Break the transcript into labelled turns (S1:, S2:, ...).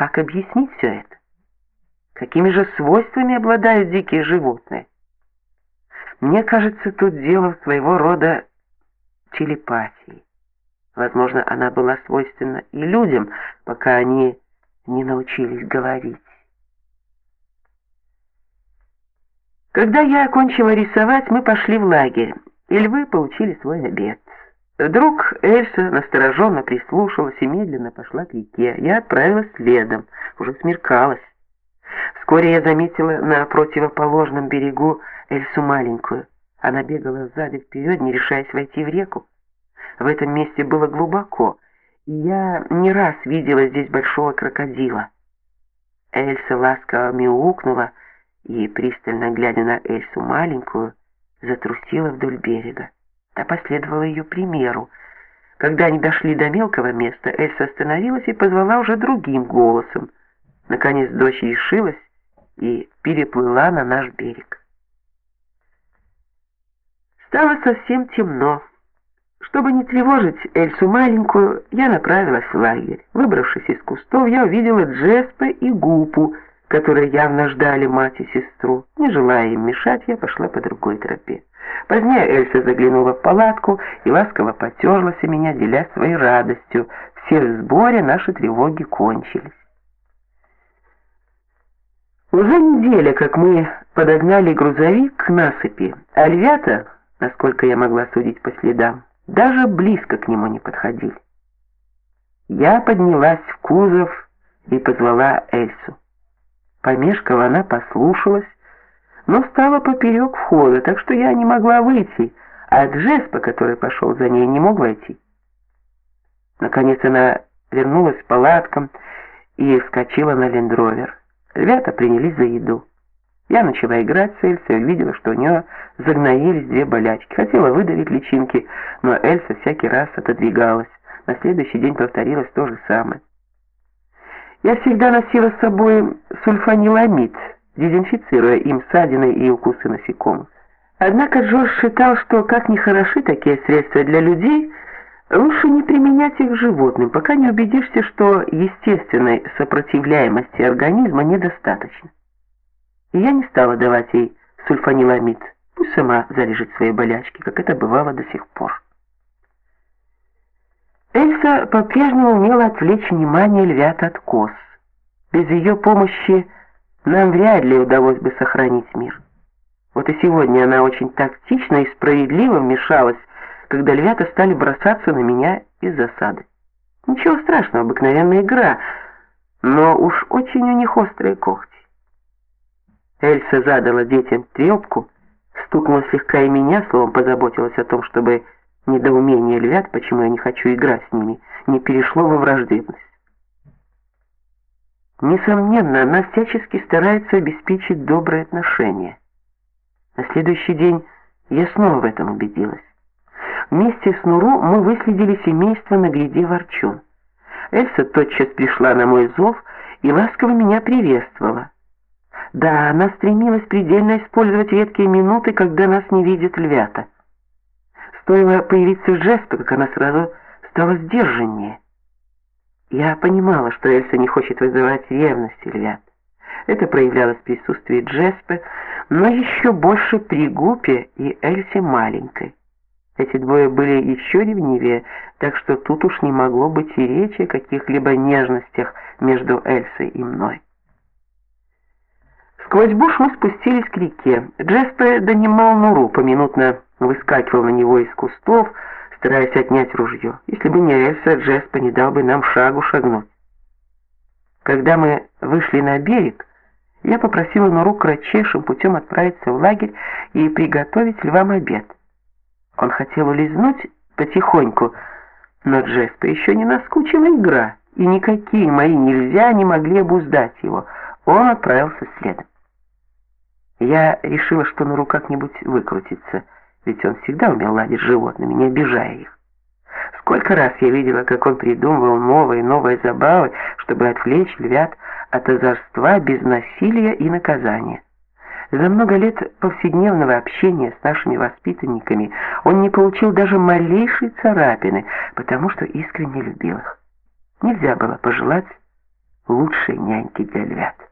S1: как объяснить все это? Какими же свойствами обладают дикие животные? Мне кажется, тут дело своего рода телепатии. Возможно, она была свойственна и людям, пока они не научились говорить. Когда я окончила рисовать, мы пошли в лагерь, и львы получили свой обед. Вдруг Эльса настороженно прислушалась и медленно пошла к реке. Я отправилась следом, уже смеркалось. Вскоре я заметила на противоположном берегу Эльсу маленькую. Она бегала сзади вперед, не решаясь войти в реку. В этом месте было глубоко, и я не раз видела здесь большого крокодила. Эльса ласково мяукнула и, пристально глядя на Эльсу маленькую, затрусила вдоль берега. Та последовала ее примеру. Когда они дошли до мелкого места, Эльса остановилась и позвала уже другим голосом. Наконец дочь решилась и переплыла на наш берег. Стало совсем темно. Чтобы не тревожить Эльсу маленькую, я направилась в лагерь. Выбравшись из кустов, я увидела Джеспа и Гупу, которые явно ждали мать и сестру. Не желая им мешать, я пошла по другой тропе. Позднее Эльса заглянула в палатку и ласково потерлась о меня, деля своей радостью. Все в сборе, наши тревоги кончились. Уже неделя, как мы подогнали грузовик к насыпи, а львята, насколько я могла судить по следам, даже близко к нему не подходили. Я поднялась в кузов и позвала Эльсу. Помешкова она послушалась, но стала поперек входа, так что я не могла выйти, а Джеспа, который пошел за ней, не мог войти. Наконец она вернулась в палаткам и вскочила на лендровер. Ребята принялись за еду. Я начала играть с Эльсой увидела, что у нее загноились две болячки. Хотела выдавить личинки, но Эльса всякий раз отодвигалась. На следующий день повторилось то же самое. Я всегда носила с собой сульфаниламид, дезинфицируя им ссадины и укусы насекомых. Однако Джордж считал, что как ни хороши такие средства для людей, лучше не применять их животным, пока не убедишься, что естественной сопротивляемости организма недостаточно. И я не стала давать ей сульфаниламид. Пусть сама зарежет свои болячки, как это бывало до сих пор. Эльса по-прежнему умела отвлечь внимание львят от коз. Без ее помощи нам вряд ли удалось бы сохранить мир. Вот и сегодня она очень тактично и справедливо вмешалась, когда львята стали бросаться на меня из засады. Ничего страшного, обыкновенная игра, но уж очень у них острые когти. Эльса задала детям трепку, стукнула слегка и меня, словом позаботилась о том, чтобы недоумение львят, почему я не хочу играть с ними, не перешло во враждебность. Несомненно, она всячески старается обеспечить добрые отношения. На следующий день я снова в этом убедилась. Вместе с Нуру мы выследили семейство на гряде Ворчун. Эльса тотчас пришла на мой зов и ласково меня приветствовала. Да, она стремилась предельно использовать редкие минуты, когда нас не видят львята. Стоило появиться Джеспе, как она сразу стала сдержаннее. Я понимала, что Эльса не хочет вызывать ревность львят. Это проявлялось в присутствии Джеспе, но еще больше при Гупе и Эльсе маленькой. Эти двое были еще ревнивее, так что тут уж не могло быть и речи о каких-либо нежностях между Эльсой и мной. Сквозь буш мы спустились к реке. Джеспе донимал Нуру, поминутно выскакивал на него из кустов, стараясь отнять ружье. Если бы не Эльса, Джеспе не дал бы нам шагу шагнуть. Когда мы вышли на берег, я попросила Нуру кратчайшим путем отправиться в лагерь и приготовить львам обед. Он хотел улизнуть потихоньку, но Джеспе еще не наскучила игра, и никакие мои нельзя не могли обуздать его. Он отправился следом. Я решила, что Нуру как-нибудь выкрутится, ведь он всегда умел ладить с животными, не обижая их. Сколько раз я видела, как он придумывал новые и новые забавы, чтобы отвлечь львят от озорства без насилия и наказания. За много лет повседневного общения с нашими воспитанниками он не получил даже малейшей царапины, потому что искренне любил их. Нельзя было пожелать лучшие няньки для львят.